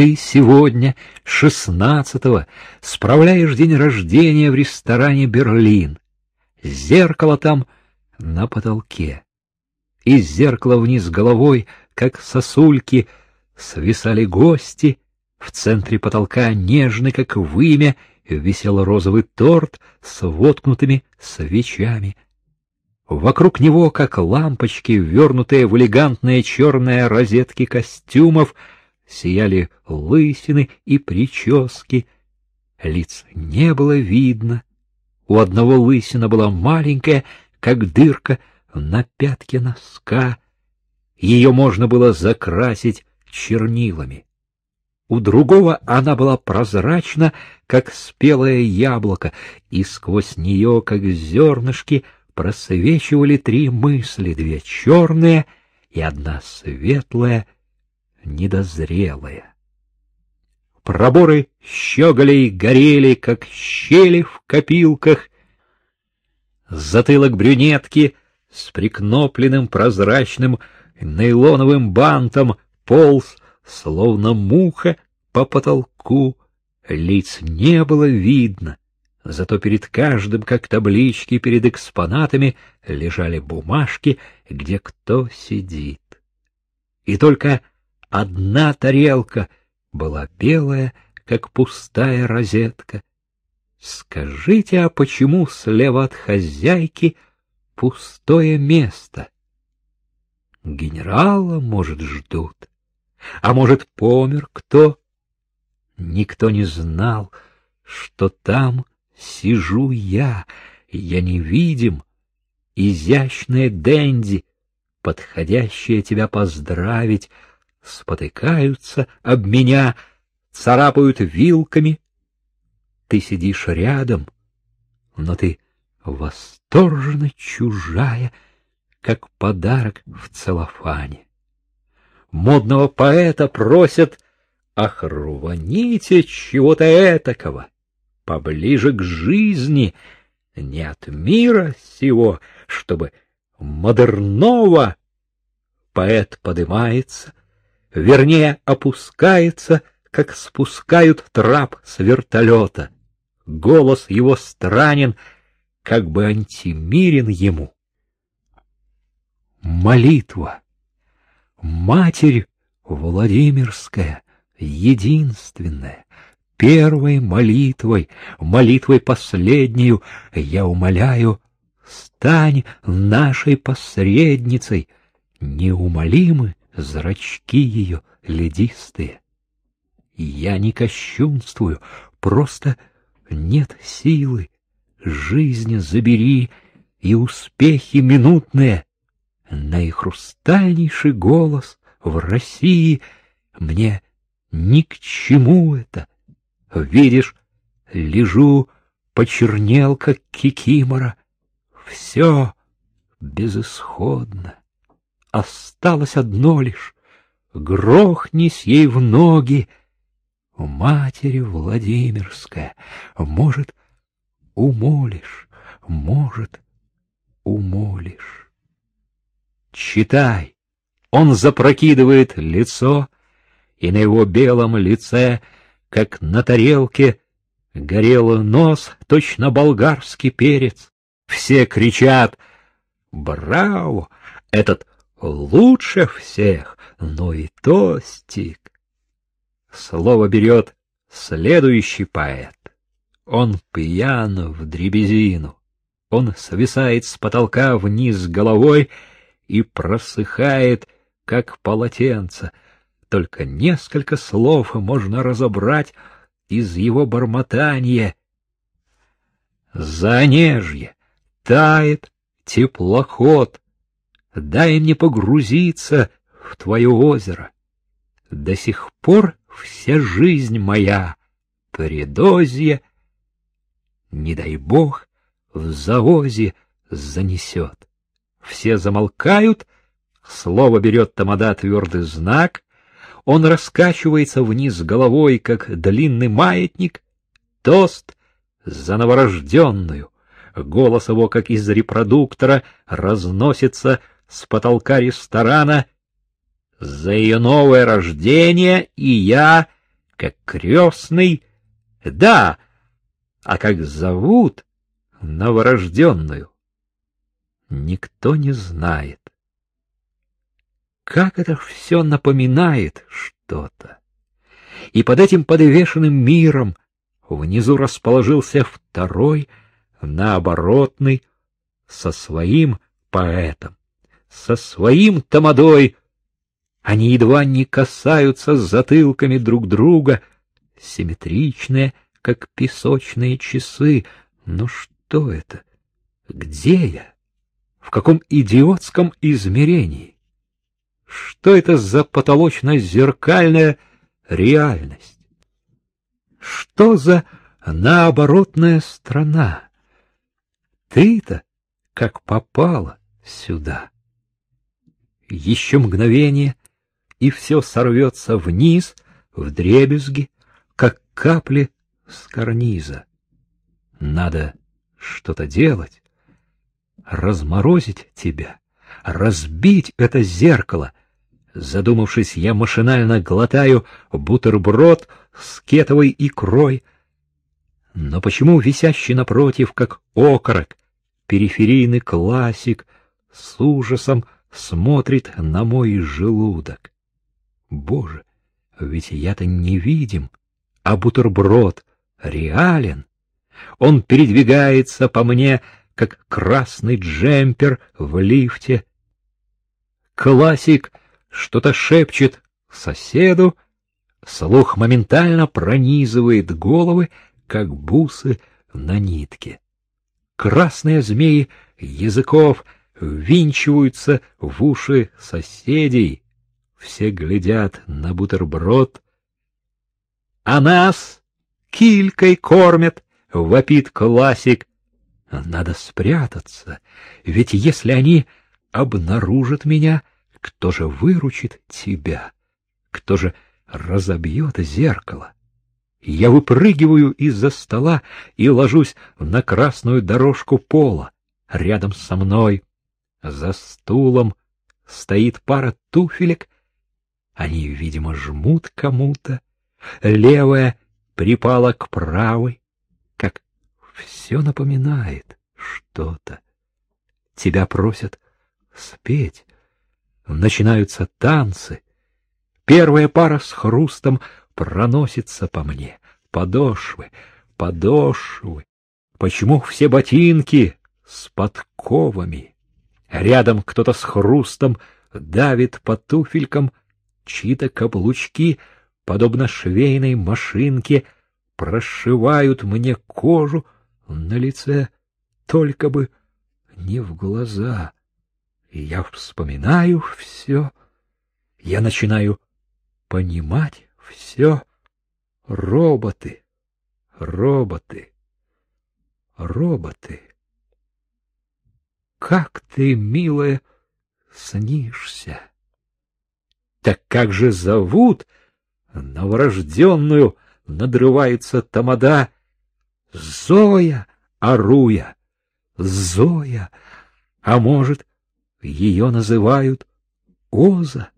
Ты сегодня, шестнадцатого, справляешь день рождения в ресторане «Берлин». Зеркало там на потолке. Из зеркала вниз головой, как сосульки, свисали гости. В центре потолка, нежный, как вымя, висел розовый торт с воткнутыми свечами. Вокруг него, как лампочки, вернутые в элегантные черные розетки костюмов, сияли лысины и прически. Лиц не было видно. У одного лысина была маленькая, как дырка на пятке носка. Ее можно было закрасить чернилами. У другого она была прозрачна, как спелое яблоко, и сквозь нее, как зернышки, просвечивали три мысли, две черные и одна светлая, недозрелая. Проборы щеголей горели, как щели в копилках. Затылок брюнетки с прикнопленным прозрачным нейлоновым бантом полз, словно муха, по потолку. Лиц не было видно, Зато перед каждым, как таблички перед экспонатами, лежали бумажки, где кто сидит. И только одна тарелка была белая, как пустая розетка. Скажите, а почему слева от хозяйки пустое место? Генерала, может, ждут, а может, помер кто? Никто не знал, что там Сижу я, я невидим, изящная Дэнди, подходящая тебя поздравить, спотыкаются об меня, царапают вилками. Ты сидишь рядом, но ты восторженно чужая, как подарок в целлофане. Модного поэта просят, ах, рваните чего-то этакого поближе к жизни, не от мира сего, чтобы модерного поэт подымается, вернее, опускается, как спускают трап с вертолета. Голос его странен, как бы антимирен ему. Молитва. Матерь Владимирская, единственная, первой молитвой, молитвой последнюю, я умоляю, стань нашей посредницей, неумолимы зрачки ее ледистые. Я не кощунствую, просто нет силы, жизнь забери и успехи минутные. Наихрустальнейший голос в России мне ни к чему это, Видишь, лежу, почернел, как кикимора. Все безысходно. Осталось одно лишь — грохнись ей в ноги. Матери Владимирская, может, умолишь, может, умолишь. Читай. Он запрокидывает лицо, и на его белом лице — как на тарелке, горел нос, точно болгарский перец. Все кричат «Браво! Этот лучше всех!» но и тостик. Слово берет следующий поэт. Он пьян в дребезину. Он свисает с потолка вниз головой и просыхает, как полотенце — только несколько слов можно разобрать из его бормотания. Занежье, тает теплоход, дай мне погрузиться в твое озеро. До сих пор вся жизнь моя предозье, не дай бог, в завозе занесет. Все замолкают, слово берет тамада твердый знак, он раскачивается вниз головой, как длинный маятник. Тост за новорожденную. Голос его, как из репродуктора, разносится с потолка ресторана. За ее новое рождение и я как крестный. Да, а как зовут новорожденную, никто не знает. Как это все напоминает что-то. И под этим подвешенным миром внизу расположился второй, наоборотный, со своим поэтом, со своим тамадой. Они едва не касаются затылками друг друга, симметричные, как песочные часы. Но что это? Где я? В каком идиотском измерении? Что это за потолочно-зеркальная реальность? Что за наоборотная страна? Ты-то как попала сюда. Еще мгновение, и все сорвется вниз, в дребезги, как капли с карниза. Надо что-то делать, разморозить тебя, разбить это зеркало. Задумавшись, я машинально глотаю бутерброд с кетовой икрой. Но почему висящий напротив, как окорок, периферийный классик с ужасом смотрит на мой желудок? Боже, ведь я-то невидим, а бутерброд реален. Он передвигается по мне, как красный джемпер в лифте. Классик что-то шепчет соседу, слух моментально пронизывает головы, как бусы на нитке. Красные змеи языков винчиваются в уши соседей, все глядят на бутерброд, а нас килькой кормят, вопит классик. Надо спрятаться, ведь если они обнаружат меня, кто же выручит тебя? Кто же разобьет зеркало? Я выпрыгиваю из-за стола и ложусь на красную дорожку пола. Рядом со мной, за стулом, стоит пара туфелек. Они, видимо, жмут кому-то. Левая припала к правой, как все напоминает что-то. Тебя просят спеть. Начинаются танцы. Первая пара с хрустом проносится по мне. Подошвы, подошвы. Почему все ботинки с подковами? Рядом кто-то с хрустом давит по туфелькам, чьи-то каблучки — подобно швейной машинке, прошивают мне кожу на лице, только бы не в глаза. Я вспоминаю все, я начинаю понимать все. Роботы, роботы, роботы. Как ты, милая, снишься? Так как же зовут новорожденную надрывается тамада. Зоя, оруя, Зоя, а может, ее называют Оза?